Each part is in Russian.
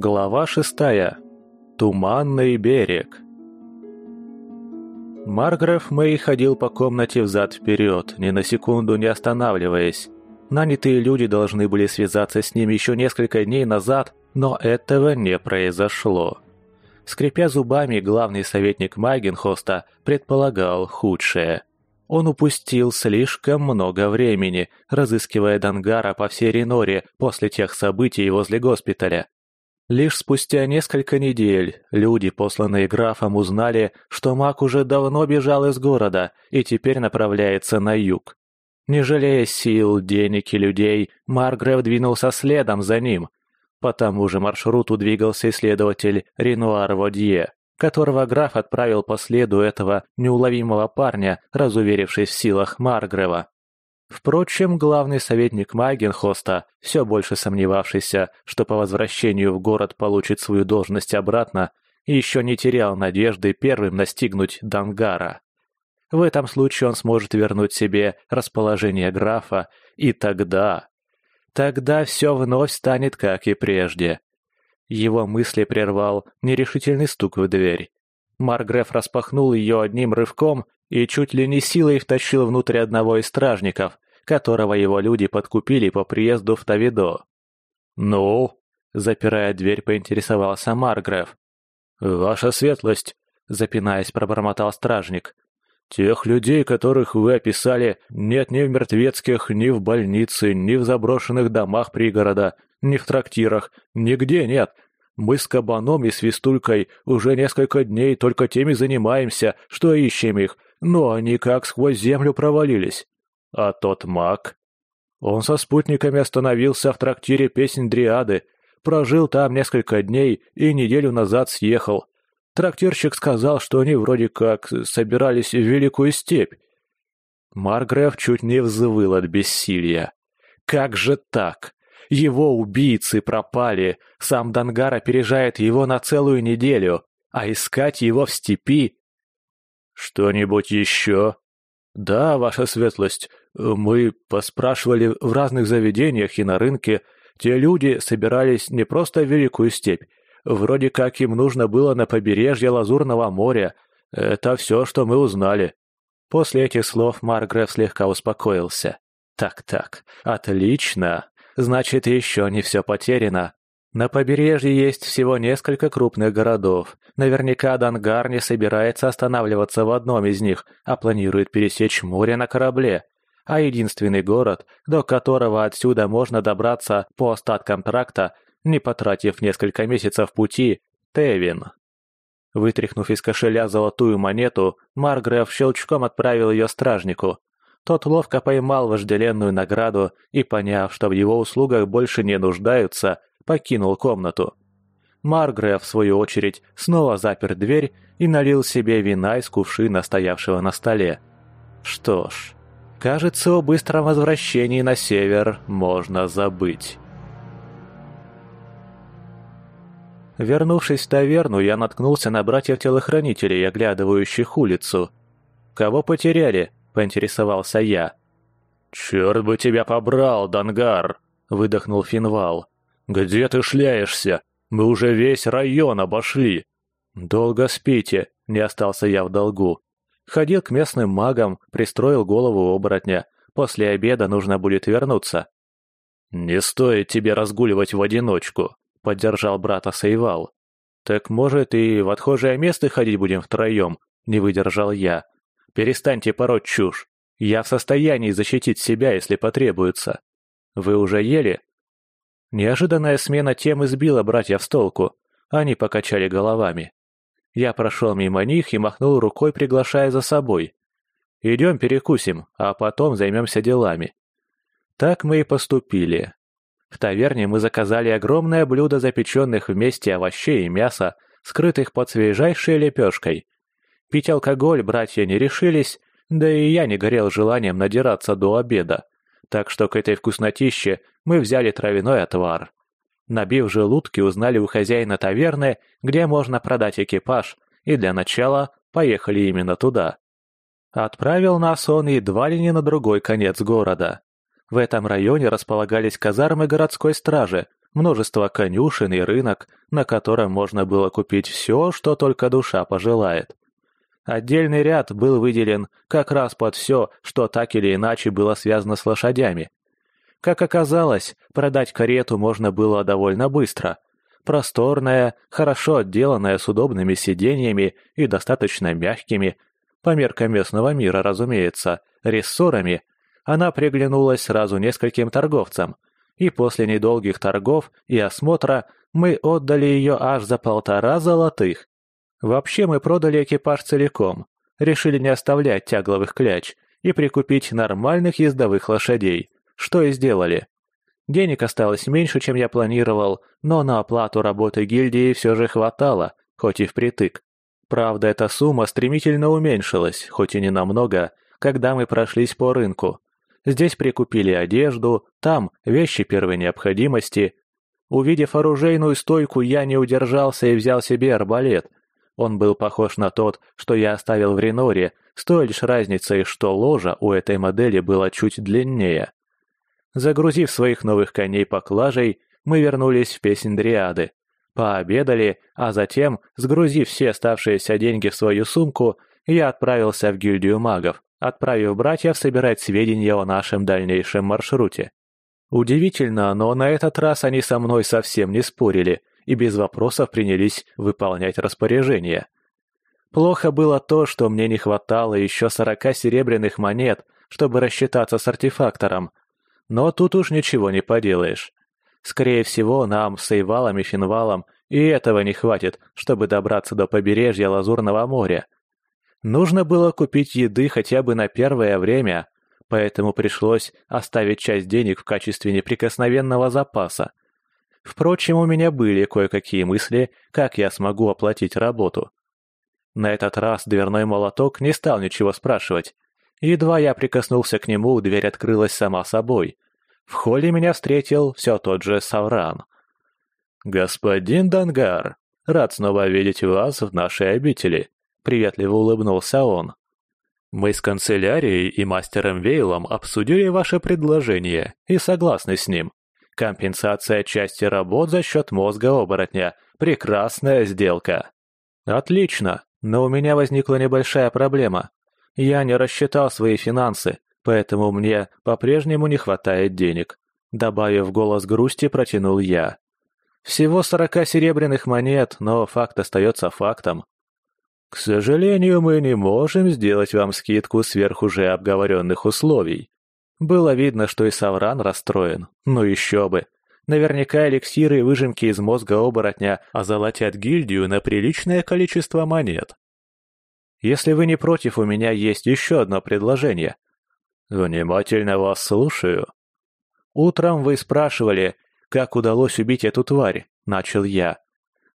Глава шестая. Туманный берег. Маргреф Мэй ходил по комнате взад-вперед, ни на секунду не останавливаясь. Нанятые люди должны были связаться с ним еще несколько дней назад, но этого не произошло. Скрипя зубами, главный советник Майгенхоста предполагал худшее. Он упустил слишком много времени, разыскивая Дангара по всей Реноре после тех событий возле госпиталя. Лишь спустя несколько недель люди, посланные графом, узнали, что маг уже давно бежал из города и теперь направляется на юг. Не жалея сил, денег и людей, Маргрев двинулся следом за ним. По тому же маршруту двигался исследователь Ренуар Водье которого граф отправил по следу этого неуловимого парня, разуверившись в силах Маргрева. Впрочем, главный советник Майгенхоста, все больше сомневавшийся, что по возвращению в город получит свою должность обратно, еще не терял надежды первым настигнуть Дангара. В этом случае он сможет вернуть себе расположение графа, и тогда... Тогда все вновь станет как и прежде. Его мысли прервал нерешительный стук в дверь. Маргреф распахнул ее одним рывком и чуть ли не силой втащил внутрь одного из стражников, которого его люди подкупили по приезду в Тавидо. «Ну?» — запирая дверь, поинтересовался Маргреф. «Ваша светлость», — запинаясь, пробормотал стражник. «Тех людей, которых вы описали, нет ни в мертвецких, ни в больнице, ни в заброшенных домах пригорода, ни в трактирах, нигде нет. Мы с кабаном и свистулькой уже несколько дней только теми занимаемся, что ищем их, но они как сквозь землю провалились. А тот маг... Он со спутниками остановился в трактире «Песнь Дриады», прожил там несколько дней и неделю назад съехал. Трактирщик сказал, что они вроде как собирались в Великую Степь. Маргреф чуть не взвыл от бессилия. Как же так? Его убийцы пропали, сам Дангар опережает его на целую неделю, а искать его в степи... «Что-нибудь еще?» «Да, ваша светлость, мы поспрашивали в разных заведениях и на рынке. Те люди собирались не просто в Великую степь, вроде как им нужно было на побережье Лазурного моря. Это все, что мы узнали». После этих слов Маргреф слегка успокоился. «Так-так, отлично. Значит, еще не все потеряно. На побережье есть всего несколько крупных городов. Наверняка Дангар не собирается останавливаться в одном из них, а планирует пересечь море на корабле. А единственный город, до которого отсюда можно добраться по остаткам тракта, не потратив несколько месяцев пути, Тевин. Вытряхнув из кошеля золотую монету, Маргреф щелчком отправил ее стражнику. Тот ловко поймал вожделенную награду и, поняв, что в его услугах больше не нуждаются, покинул комнату. Маргре, в свою очередь, снова запер дверь и налил себе вина из кувшина, стоявшего на столе. Что ж, кажется, о быстром возвращении на север можно забыть. Вернувшись в таверну, я наткнулся на братьев-телохранителей, оглядывающих улицу. «Кого потеряли?» поинтересовался я. «Черт бы тебя побрал, Дангар!» — выдохнул Финвал. «Где ты шляешься? Мы уже весь район обошли!» «Долго спите», — не остался я в долгу. Ходил к местным магам, пристроил голову оборотня. После обеда нужно будет вернуться. «Не стоит тебе разгуливать в одиночку», — поддержал брата Сейвал. «Так, может, и в отхожее место ходить будем втроем?» — не выдержал я. Перестаньте пороть чушь. Я в состоянии защитить себя, если потребуется. Вы уже ели?» Неожиданная смена темы сбила братьев с толку. Они покачали головами. Я прошел мимо них и махнул рукой, приглашая за собой. «Идем перекусим, а потом займемся делами». Так мы и поступили. В таверне мы заказали огромное блюдо запеченных вместе овощей и мяса, скрытых под свежайшей лепешкой – Пить алкоголь братья не решились, да и я не горел желанием надираться до обеда, так что к этой вкуснотище мы взяли травяной отвар. Набив желудки, узнали у хозяина таверны, где можно продать экипаж, и для начала поехали именно туда. Отправил нас он едва ли не на другой конец города. В этом районе располагались казармы городской стражи, множество конюшен и рынок, на котором можно было купить все, что только душа пожелает. Отдельный ряд был выделен как раз под все, что так или иначе было связано с лошадями. Как оказалось, продать карету можно было довольно быстро. Просторная, хорошо отделанная с удобными сиденьями и достаточно мягкими, по меркам местного мира, разумеется, рессорами, она приглянулась сразу нескольким торговцам, и после недолгих торгов и осмотра мы отдали ее аж за полтора золотых. Вообще мы продали экипаж целиком, решили не оставлять тягловых кляч и прикупить нормальных ездовых лошадей, что и сделали. Денег осталось меньше, чем я планировал, но на оплату работы гильдии все же хватало, хоть и впритык. Правда, эта сумма стремительно уменьшилась, хоть и не намного, когда мы прошлись по рынку. Здесь прикупили одежду, там вещи первой необходимости. Увидев оружейную стойку, я не удержался и взял себе арбалет, он был похож на тот, что я оставил в Реноре, с той лишь разницей, что ложа у этой модели была чуть длиннее. Загрузив своих новых коней поклажей, мы вернулись в песнь Дриады. Пообедали, а затем, сгрузив все оставшиеся деньги в свою сумку, я отправился в гильдию магов, отправив братьев собирать сведения о нашем дальнейшем маршруте. Удивительно, но на этот раз они со мной совсем не спорили, и без вопросов принялись выполнять распоряжения. Плохо было то, что мне не хватало еще сорока серебряных монет, чтобы рассчитаться с артефактором. Но тут уж ничего не поделаешь. Скорее всего, нам с Эйвалом и Финвалом и этого не хватит, чтобы добраться до побережья Лазурного моря. Нужно было купить еды хотя бы на первое время, поэтому пришлось оставить часть денег в качестве неприкосновенного запаса. Впрочем, у меня были кое-какие мысли, как я смогу оплатить работу. На этот раз дверной молоток не стал ничего спрашивать. Едва я прикоснулся к нему, дверь открылась сама собой. В холле меня встретил все тот же Савран. «Господин Дангар, рад снова видеть вас в нашей обители», — приветливо улыбнулся он. «Мы с канцелярией и мастером Вейлом обсудили ваше предложение и согласны с ним. Компенсация части работ за счет мозга оборотня. Прекрасная сделка. Отлично, но у меня возникла небольшая проблема. Я не рассчитал свои финансы, поэтому мне по-прежнему не хватает денег. Добавив голос грусти, протянул я. Всего сорока серебряных монет, но факт остается фактом. К сожалению, мы не можем сделать вам скидку сверх уже обговоренных условий. Было видно, что и Савран расстроен. Ну еще бы. Наверняка эликсиры и выжимки из мозга оборотня озолотят гильдию на приличное количество монет. Если вы не против, у меня есть еще одно предложение. Внимательно вас слушаю. Утром вы спрашивали, как удалось убить эту тварь, начал я,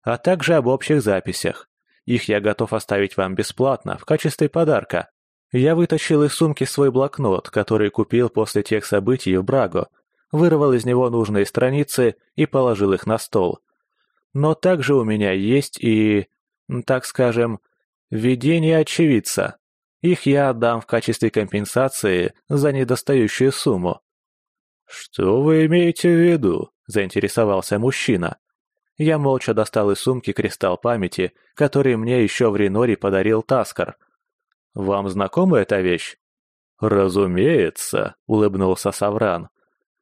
а также об общих записях. Их я готов оставить вам бесплатно, в качестве подарка. Я вытащил из сумки свой блокнот, который купил после тех событий в Браго, вырвал из него нужные страницы и положил их на стол. Но также у меня есть и, так скажем, видение очевидца. Их я отдам в качестве компенсации за недостающую сумму. «Что вы имеете в виду?» – заинтересовался мужчина. Я молча достал из сумки кристалл памяти, который мне еще в Реноре подарил Таскар – вам знакома эта вещь?» «Разумеется», — улыбнулся Савран.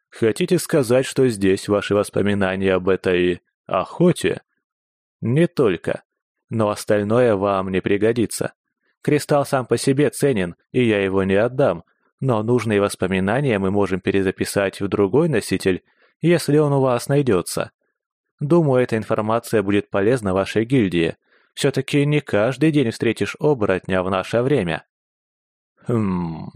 «Хотите сказать, что здесь ваши воспоминания об этой... охоте?» «Не только. Но остальное вам не пригодится. Кристалл сам по себе ценен, и я его не отдам, но нужные воспоминания мы можем перезаписать в другой носитель, если он у вас найдется. Думаю, эта информация будет полезна вашей гильдии, все-таки не каждый день встретишь оборотня в наше время. Хм,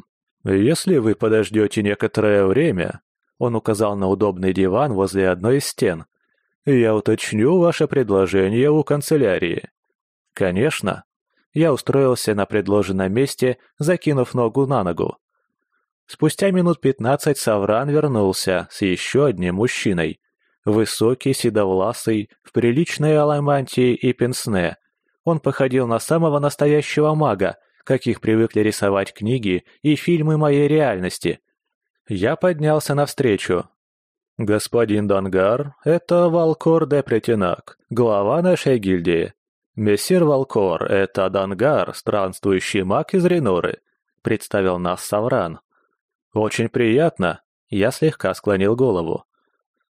если вы подождете некоторое время, он указал на удобный диван возле одной из стен, я уточню ваше предложение у канцелярии. Конечно. Я устроился на предложенном месте, закинув ногу на ногу. Спустя минут пятнадцать Савран вернулся с еще одним мужчиной. Высокий, седовласый, в приличной аламантии и пенсне, он походил на самого настоящего мага, каких привыкли рисовать книги и фильмы моей реальности. Я поднялся навстречу. «Господин Дангар, это Валкор де Претинак, глава нашей гильдии. Мессир Валкор, это Дангар, странствующий маг из Реноры», — представил нас Савран. «Очень приятно», — я слегка склонил голову.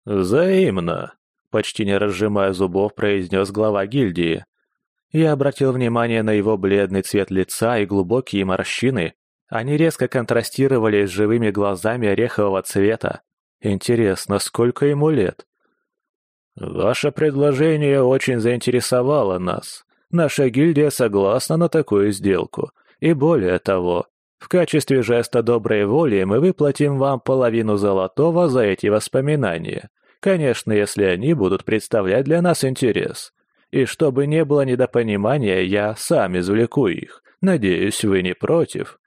«Взаимно», — почти не разжимая зубов, произнес глава гильдии. Я обратил внимание на его бледный цвет лица и глубокие морщины. Они резко контрастировали с живыми глазами орехового цвета. Интересно, сколько ему лет? Ваше предложение очень заинтересовало нас. Наша гильдия согласна на такую сделку. И более того, в качестве жеста доброй воли мы выплатим вам половину золотого за эти воспоминания. Конечно, если они будут представлять для нас интерес. И чтобы не было недопонимания, я сам извлеку их. Надеюсь, вы не против?»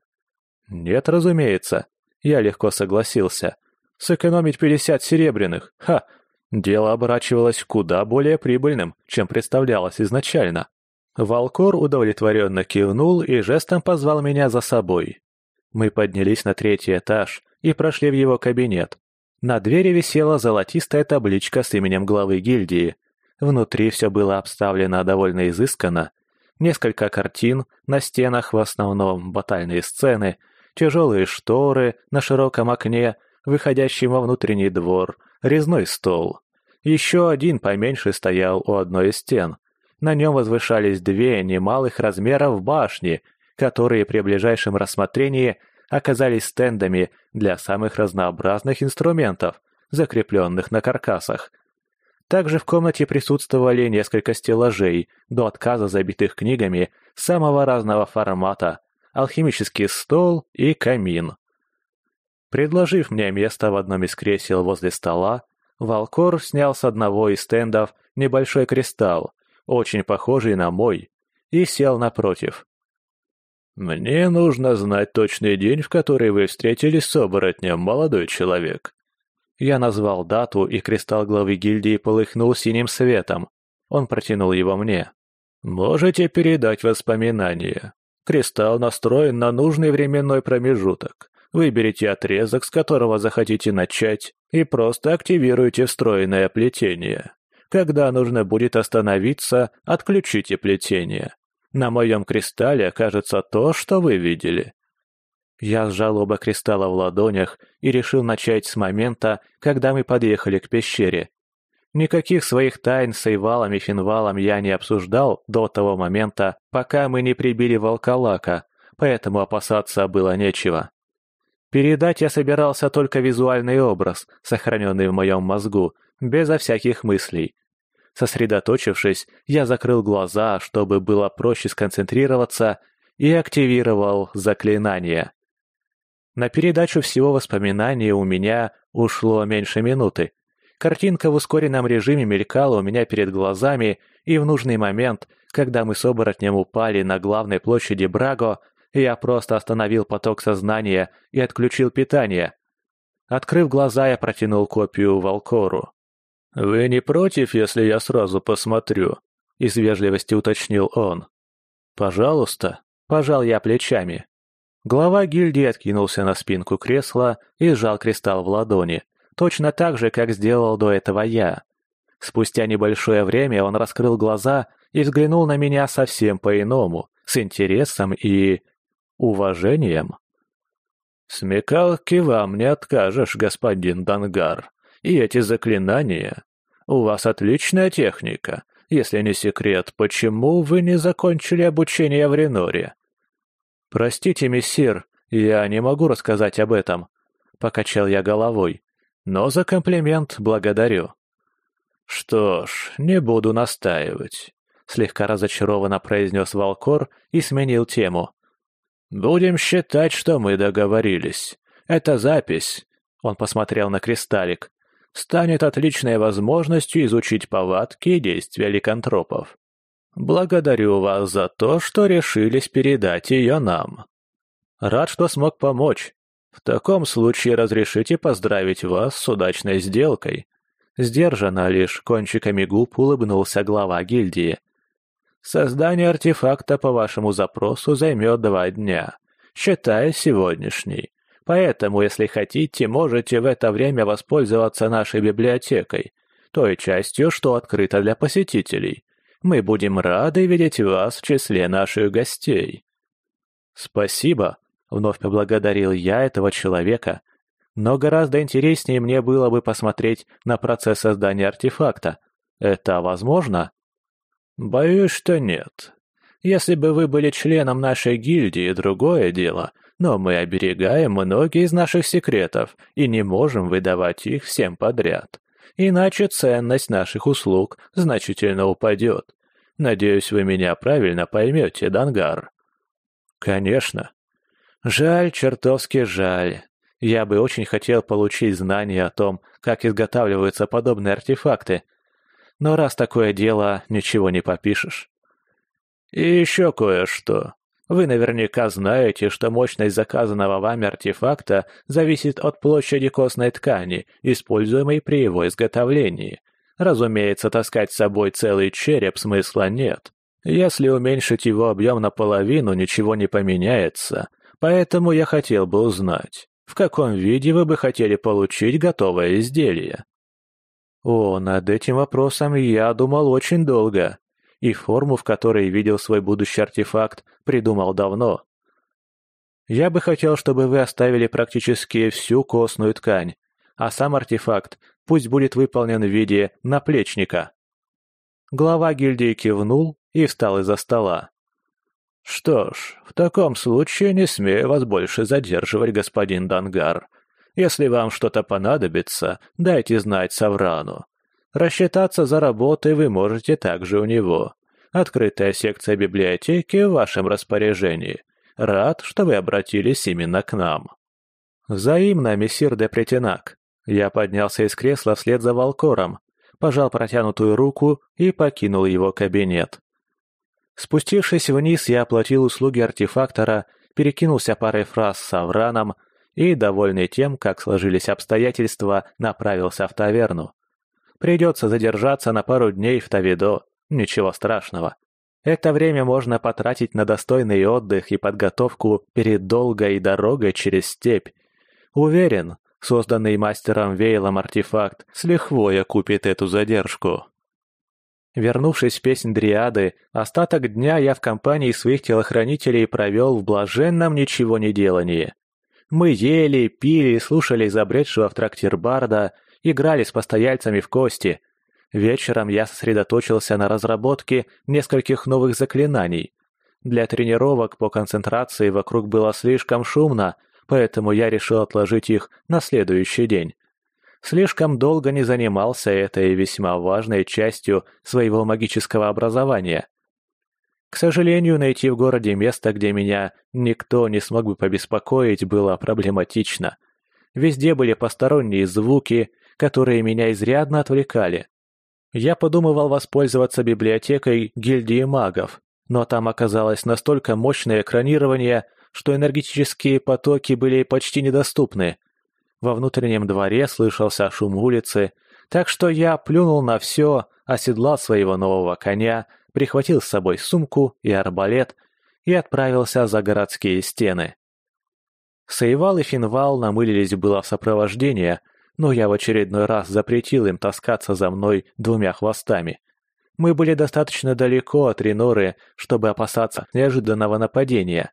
«Нет, разумеется». Я легко согласился. Сэкономить 50 серебряных. Ха! Дело оборачивалось куда более прибыльным, чем представлялось изначально. Валкор удовлетворенно кивнул и жестом позвал меня за собой. Мы поднялись на третий этаж и прошли в его кабинет. На двери висела золотистая табличка с именем главы гильдии. Внутри все было обставлено довольно изысканно. Несколько картин, на стенах в основном батальные сцены, тяжелые шторы на широком окне — выходящий во внутренний двор, резной стол. Еще один поменьше стоял у одной из стен. На нем возвышались две немалых размеров башни, которые при ближайшем рассмотрении оказались стендами для самых разнообразных инструментов, закрепленных на каркасах. Также в комнате присутствовали несколько стеллажей, до отказа забитых книгами самого разного формата, алхимический стол и камин. Предложив мне место в одном из кресел возле стола, Валкор снял с одного из стендов небольшой кристалл, очень похожий на мой, и сел напротив. «Мне нужно знать точный день, в который вы встретились с оборотнем, молодой человек». Я назвал дату, и кристалл главы гильдии полыхнул синим светом. Он протянул его мне. «Можете передать воспоминания. Кристалл настроен на нужный временной промежуток. Выберите отрезок, с которого захотите начать, и просто активируйте встроенное плетение. Когда нужно будет остановиться, отключите плетение. На моем кристалле окажется то, что вы видели. Я сжал оба кристалла в ладонях и решил начать с момента, когда мы подъехали к пещере. Никаких своих тайн с Эйвалом и Финвалом я не обсуждал до того момента, пока мы не прибили волколака, поэтому опасаться было нечего. Передать я собирался только визуальный образ, сохраненный в моем мозгу, безо всяких мыслей. Сосредоточившись, я закрыл глаза, чтобы было проще сконцентрироваться, и активировал заклинание. На передачу всего воспоминаний у меня ушло меньше минуты. Картинка в ускоренном режиме мелькала у меня перед глазами, и в нужный момент, когда мы с оборотнем упали на главной площади Браго, я просто остановил поток сознания и отключил питание. Открыв глаза, я протянул копию Волкору. «Вы не против, если я сразу посмотрю?» — из вежливости уточнил он. «Пожалуйста», — пожал я плечами. Глава гильдии откинулся на спинку кресла и сжал кристалл в ладони, точно так же, как сделал до этого я. Спустя небольшое время он раскрыл глаза и взглянул на меня совсем по-иному, с интересом и уважением. «Смекалки вам не откажешь, господин Дангар. И эти заклинания. У вас отличная техника. Если не секрет, почему вы не закончили обучение в Реноре?» «Простите, мессир, я не могу рассказать об этом», — покачал я головой. «Но за комплимент благодарю». «Что ж, не буду настаивать», — слегка разочарованно произнес Волкор и сменил тему. «Будем считать, что мы договорились. Эта запись...» Он посмотрел на кристаллик. «Станет отличной возможностью изучить повадки и действия ликантропов. Благодарю вас за то, что решились передать ее нам. Рад, что смог помочь. В таком случае разрешите поздравить вас с удачной сделкой». Сдержанно лишь кончиками губ улыбнулся глава гильдии. Создание артефакта по вашему запросу займет два дня, считая сегодняшний. Поэтому, если хотите, можете в это время воспользоваться нашей библиотекой, той частью, что открыта для посетителей. Мы будем рады видеть вас в числе наших гостей». «Спасибо», — вновь поблагодарил я этого человека. «Но гораздо интереснее мне было бы посмотреть на процесс создания артефакта. Это возможно?» «Боюсь, что нет. Если бы вы были членом нашей гильдии, другое дело, но мы оберегаем многие из наших секретов и не можем выдавать их всем подряд. Иначе ценность наших услуг значительно упадет. Надеюсь, вы меня правильно поймете, Дангар». «Конечно. Жаль, чертовски жаль. Я бы очень хотел получить знания о том, как изготавливаются подобные артефакты. Но раз такое дело, ничего не попишешь. И еще кое-что. Вы наверняка знаете, что мощность заказанного вами артефакта зависит от площади костной ткани, используемой при его изготовлении. Разумеется, таскать с собой целый череп смысла нет. Если уменьшить его объем наполовину, ничего не поменяется. Поэтому я хотел бы узнать, в каком виде вы бы хотели получить готовое изделие. О, над этим вопросом я думал очень долго и форму, в которой видел свой будущий артефакт, придумал давно. Я бы хотел, чтобы вы оставили практически всю костную ткань, а сам артефакт пусть будет выполнен в виде наплечника. Глава гильдии кивнул и встал из-за стола. «Что ж, в таком случае не смею вас больше задерживать, господин Дангар. Если вам что-то понадобится, дайте знать Саврану. Рассчитаться за работой вы можете также у него. Открытая секция библиотеки в вашем распоряжении. Рад, что вы обратились именно к нам. Взаимно, мессир де Претенак. Я поднялся из кресла вслед за Волкором, пожал протянутую руку и покинул его кабинет. Спустившись вниз, я оплатил услуги артефактора, перекинулся парой фраз с Авраном и, довольный тем, как сложились обстоятельства, направился в таверну. Придется задержаться на пару дней в Тавидо. Ничего страшного. Это время можно потратить на достойный отдых и подготовку перед долгой дорогой через степь. Уверен, созданный мастером Вейлом артефакт с лихвой окупит эту задержку. Вернувшись в песнь Дриады, остаток дня я в компании своих телохранителей провел в блаженном ничего не делании. Мы ели, пили, слушали изобретшего в трактир Барда, играли с постояльцами в кости. Вечером я сосредоточился на разработке нескольких новых заклинаний. Для тренировок по концентрации вокруг было слишком шумно, поэтому я решил отложить их на следующий день. Слишком долго не занимался этой весьма важной частью своего магического образования. К сожалению, найти в городе место, где меня никто не смог бы побеспокоить, было проблематично. Везде были посторонние звуки, которые меня изрядно отвлекали. Я подумывал воспользоваться библиотекой гильдии магов, но там оказалось настолько мощное экранирование, что энергетические потоки были почти недоступны. Во внутреннем дворе слышался шум улицы, так что я плюнул на все, оседлал своего нового коня, прихватил с собой сумку и арбалет и отправился за городские стены. Сейвал и Финвал намылились было в сопровождение, но я в очередной раз запретил им таскаться за мной двумя хвостами. Мы были достаточно далеко от Реноры, чтобы опасаться неожиданного нападения.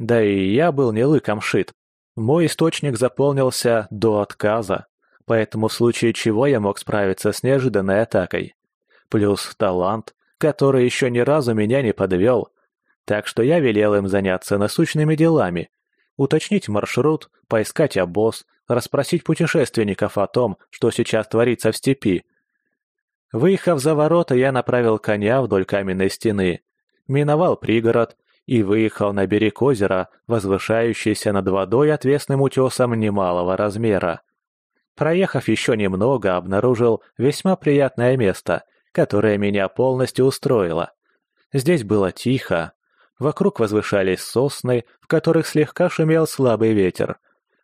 Да и я был не лыком шит. Мой источник заполнился до отказа, поэтому в случае чего я мог справиться с неожиданной атакой. Плюс талант, который еще ни разу меня не подвел. Так что я велел им заняться насущными делами, уточнить маршрут, поискать обоз, расспросить путешественников о том, что сейчас творится в степи. Выехав за ворота, я направил коня вдоль каменной стены, миновал пригород и выехал на берег озера, возвышающийся над водой отвесным утесом немалого размера. Проехав еще немного, обнаружил весьма приятное место, которое меня полностью устроило. Здесь было тихо. Вокруг возвышались сосны, в которых слегка шумел слабый ветер,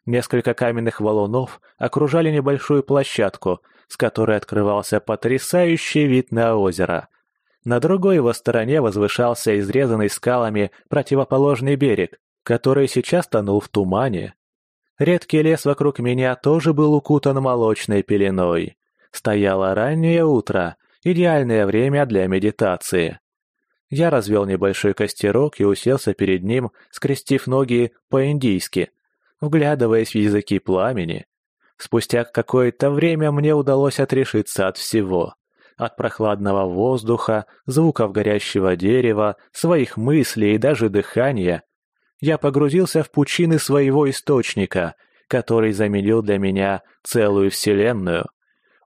Несколько каменных валунов окружали небольшую площадку, с которой открывался потрясающий вид на озеро. На другой его стороне возвышался изрезанный скалами противоположный берег, который сейчас тонул в тумане. Редкий лес вокруг меня тоже был укутан молочной пеленой. Стояло раннее утро, идеальное время для медитации. Я развел небольшой костерок и уселся перед ним, скрестив ноги по-индийски, вглядываясь в языки пламени. Спустя какое-то время мне удалось отрешиться от всего. От прохладного воздуха, звуков горящего дерева, своих мыслей и даже дыхания. Я погрузился в пучины своего источника, который заменил для меня целую вселенную.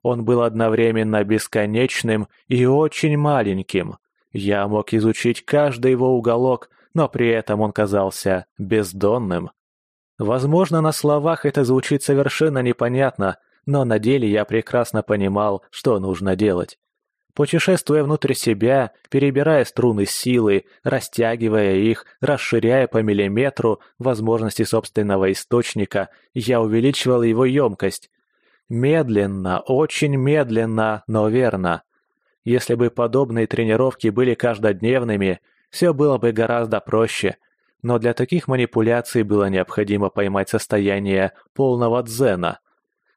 Он был одновременно бесконечным и очень маленьким. Я мог изучить каждый его уголок, но при этом он казался бездонным. Возможно, на словах это звучит совершенно непонятно, но на деле я прекрасно понимал, что нужно делать. Путешествуя внутрь себя, перебирая струны силы, растягивая их, расширяя по миллиметру возможности собственного источника, я увеличивал его емкость. Медленно, очень медленно, но верно. Если бы подобные тренировки были каждодневными, все было бы гораздо проще – но для таких манипуляций было необходимо поймать состояние полного дзена.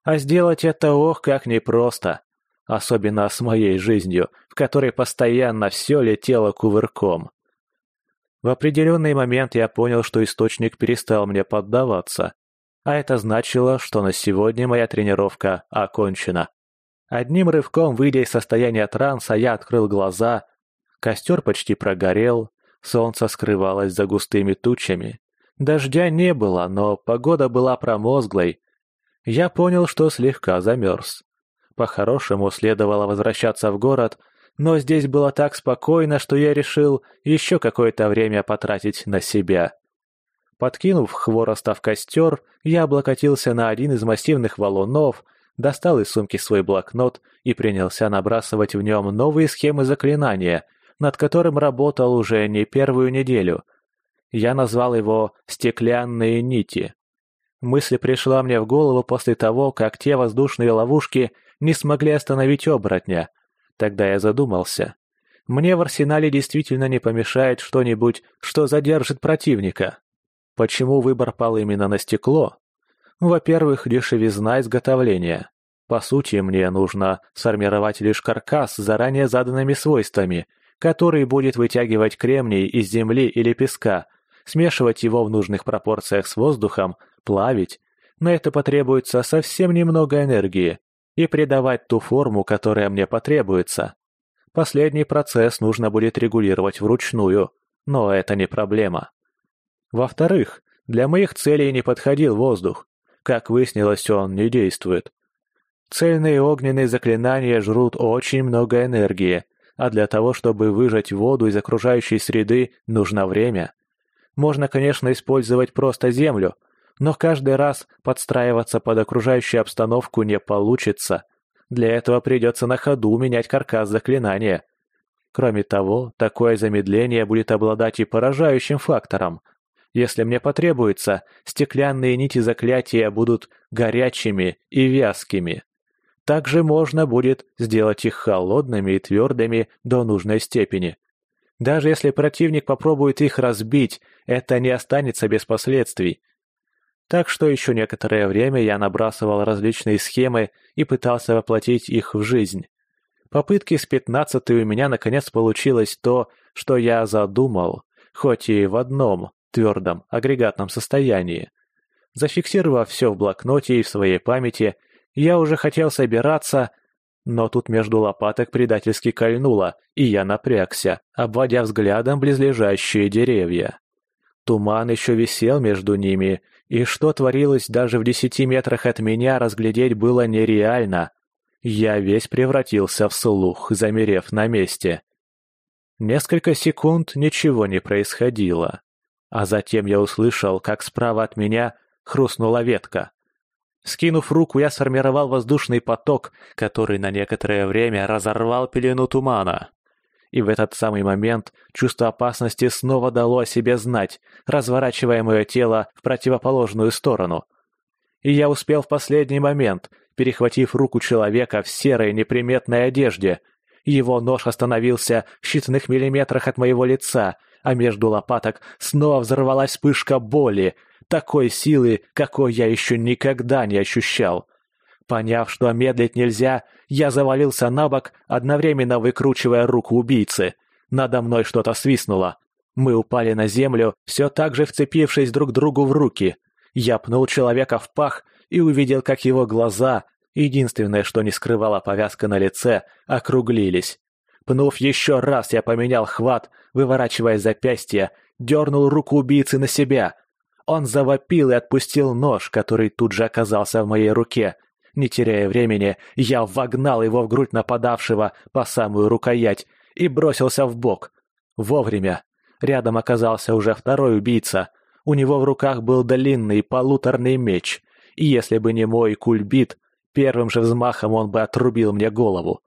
А сделать это ох как непросто. Особенно с моей жизнью, в которой постоянно все летело кувырком. В определенный момент я понял, что источник перестал мне поддаваться. А это значило, что на сегодня моя тренировка окончена. Одним рывком, выйдя из состояния транса, я открыл глаза. Костер почти прогорел, Солнце скрывалось за густыми тучами. Дождя не было, но погода была промозглой. Я понял, что слегка замерз. По-хорошему следовало возвращаться в город, но здесь было так спокойно, что я решил еще какое-то время потратить на себя. Подкинув хвороста в костер, я облокотился на один из массивных валунов, достал из сумки свой блокнот и принялся набрасывать в нем новые схемы заклинания — над которым работал уже не первую неделю. Я назвал его «стеклянные нити». Мысль пришла мне в голову после того, как те воздушные ловушки не смогли остановить оборотня. Тогда я задумался. Мне в арсенале действительно не помешает что-нибудь, что задержит противника. Почему выбор пал именно на стекло? Во-первых, дешевизна изготовления. По сути, мне нужно сформировать лишь каркас с заранее заданными свойствами – который будет вытягивать кремний из земли или песка, смешивать его в нужных пропорциях с воздухом, плавить. На это потребуется совсем немного энергии и придавать ту форму, которая мне потребуется. Последний процесс нужно будет регулировать вручную, но это не проблема. Во-вторых, для моих целей не подходил воздух. Как выяснилось, он не действует. Цельные огненные заклинания жрут очень много энергии, а для того, чтобы выжать воду из окружающей среды, нужно время. Можно, конечно, использовать просто землю, но каждый раз подстраиваться под окружающую обстановку не получится. Для этого придется на ходу менять каркас заклинания. Кроме того, такое замедление будет обладать и поражающим фактором. Если мне потребуется, стеклянные нити заклятия будут горячими и вязкими. Также можно будет сделать их холодными и твердыми до нужной степени. Даже если противник попробует их разбить, это не останется без последствий. Так что еще некоторое время я набрасывал различные схемы и пытался воплотить их в жизнь. Попытки с пятнадцатой у меня наконец получилось то, что я задумал, хоть и в одном твердом агрегатном состоянии. Зафиксировав все в блокноте и в своей памяти, я уже хотел собираться, но тут между лопаток предательски кольнуло, и я напрягся, обводя взглядом близлежащие деревья. Туман еще висел между ними, и что творилось даже в десяти метрах от меня разглядеть было нереально. Я весь превратился в слух, замерев на месте. Несколько секунд ничего не происходило. А затем я услышал, как справа от меня хрустнула ветка. Скинув руку, я сформировал воздушный поток, который на некоторое время разорвал пелену тумана. И в этот самый момент чувство опасности снова дало о себе знать, разворачивая мое тело в противоположную сторону. И я успел в последний момент, перехватив руку человека в серой неприметной одежде. Его нож остановился в считанных миллиметрах от моего лица, а между лопаток снова взорвалась вспышка боли — такой силы, какой я еще никогда не ощущал. Поняв, что медлить нельзя, я завалился на бок, одновременно выкручивая руку убийцы. Надо мной что-то свистнуло. Мы упали на землю, все так же вцепившись друг другу в руки. Я пнул человека в пах и увидел, как его глаза, единственное, что не скрывала повязка на лице, округлились. Пнув еще раз, я поменял хват, выворачивая запястье, дернул руку убийцы на себя. Он завопил и отпустил нож, который тут же оказался в моей руке. Не теряя времени, я вогнал его в грудь нападавшего по самую рукоять и бросился в бок. Вовремя. Рядом оказался уже второй убийца. У него в руках был длинный полуторный меч, и если бы не мой кульбит, первым же взмахом он бы отрубил мне голову.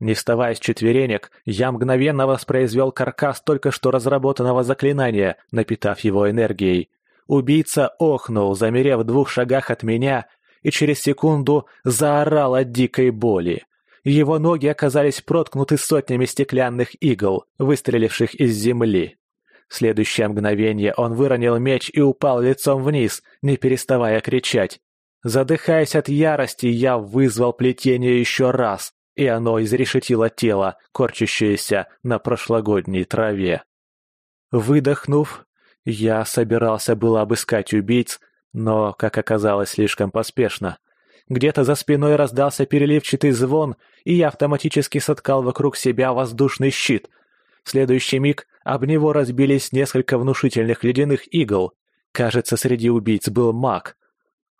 Не вставая с четверенек, я мгновенно воспроизвел каркас только что разработанного заклинания, напитав его энергией. Убийца охнул, замерев в двух шагах от меня, и через секунду заорал от дикой боли. Его ноги оказались проткнуты сотнями стеклянных игл, выстреливших из земли. В следующее мгновение он выронил меч и упал лицом вниз, не переставая кричать. Задыхаясь от ярости, я вызвал плетение еще раз, и оно изрешетило тело, корчащееся на прошлогодней траве. Выдохнув, я собирался было обыскать убийц, но, как оказалось, слишком поспешно. Где-то за спиной раздался переливчатый звон, и я автоматически соткал вокруг себя воздушный щит. В следующий миг об него разбились несколько внушительных ледяных игл. Кажется, среди убийц был маг.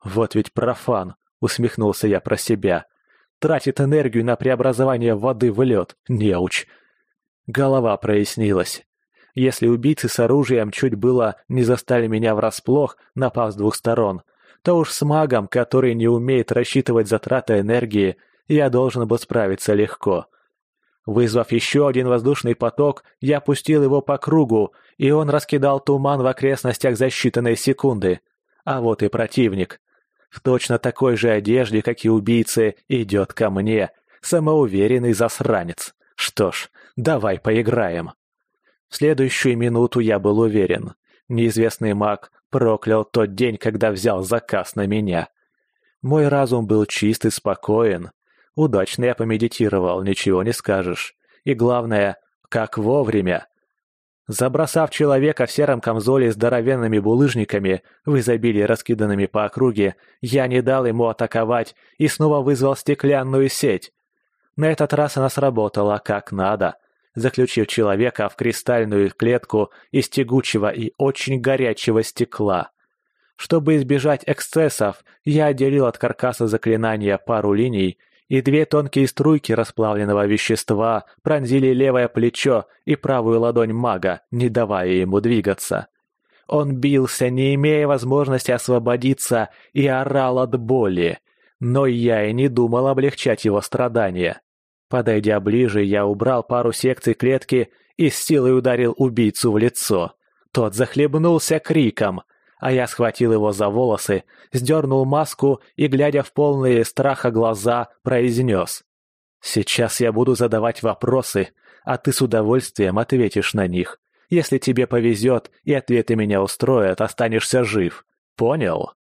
«Вот ведь профан!» — усмехнулся я про себя. «Тратит энергию на преобразование воды в лед, неуч!» Голова прояснилась. Если убийцы с оружием чуть было не застали меня врасплох, напав с двух сторон, то уж с магом, который не умеет рассчитывать затраты энергии, я должен был справиться легко. Вызвав еще один воздушный поток, я пустил его по кругу, и он раскидал туман в окрестностях за считанные секунды. А вот и противник. В точно такой же одежде, как и убийцы, идет ко мне. Самоуверенный засранец. Что ж, давай поиграем. В следующую минуту я был уверен. Неизвестный маг проклял тот день, когда взял заказ на меня. Мой разум был чист и спокоен. Удачно я помедитировал, ничего не скажешь. И главное, как вовремя. Забросав человека в сером камзоле с здоровенными булыжниками, в изобилии раскиданными по округе, я не дал ему атаковать и снова вызвал стеклянную сеть. На этот раз она сработала как надо, заключив человека в кристальную клетку из тягучего и очень горячего стекла. Чтобы избежать эксцессов, я отделил от каркаса заклинания пару линий и две тонкие струйки расплавленного вещества пронзили левое плечо и правую ладонь мага, не давая ему двигаться. Он бился, не имея возможности освободиться, и орал от боли. Но я и не думал облегчать его страдания. Подойдя ближе, я убрал пару секций клетки и с силой ударил убийцу в лицо. Тот захлебнулся криком — а я схватил его за волосы, сдернул маску и, глядя в полные страха глаза, произнес. «Сейчас я буду задавать вопросы, а ты с удовольствием ответишь на них. Если тебе повезет и ответы меня устроят, останешься жив. Понял?»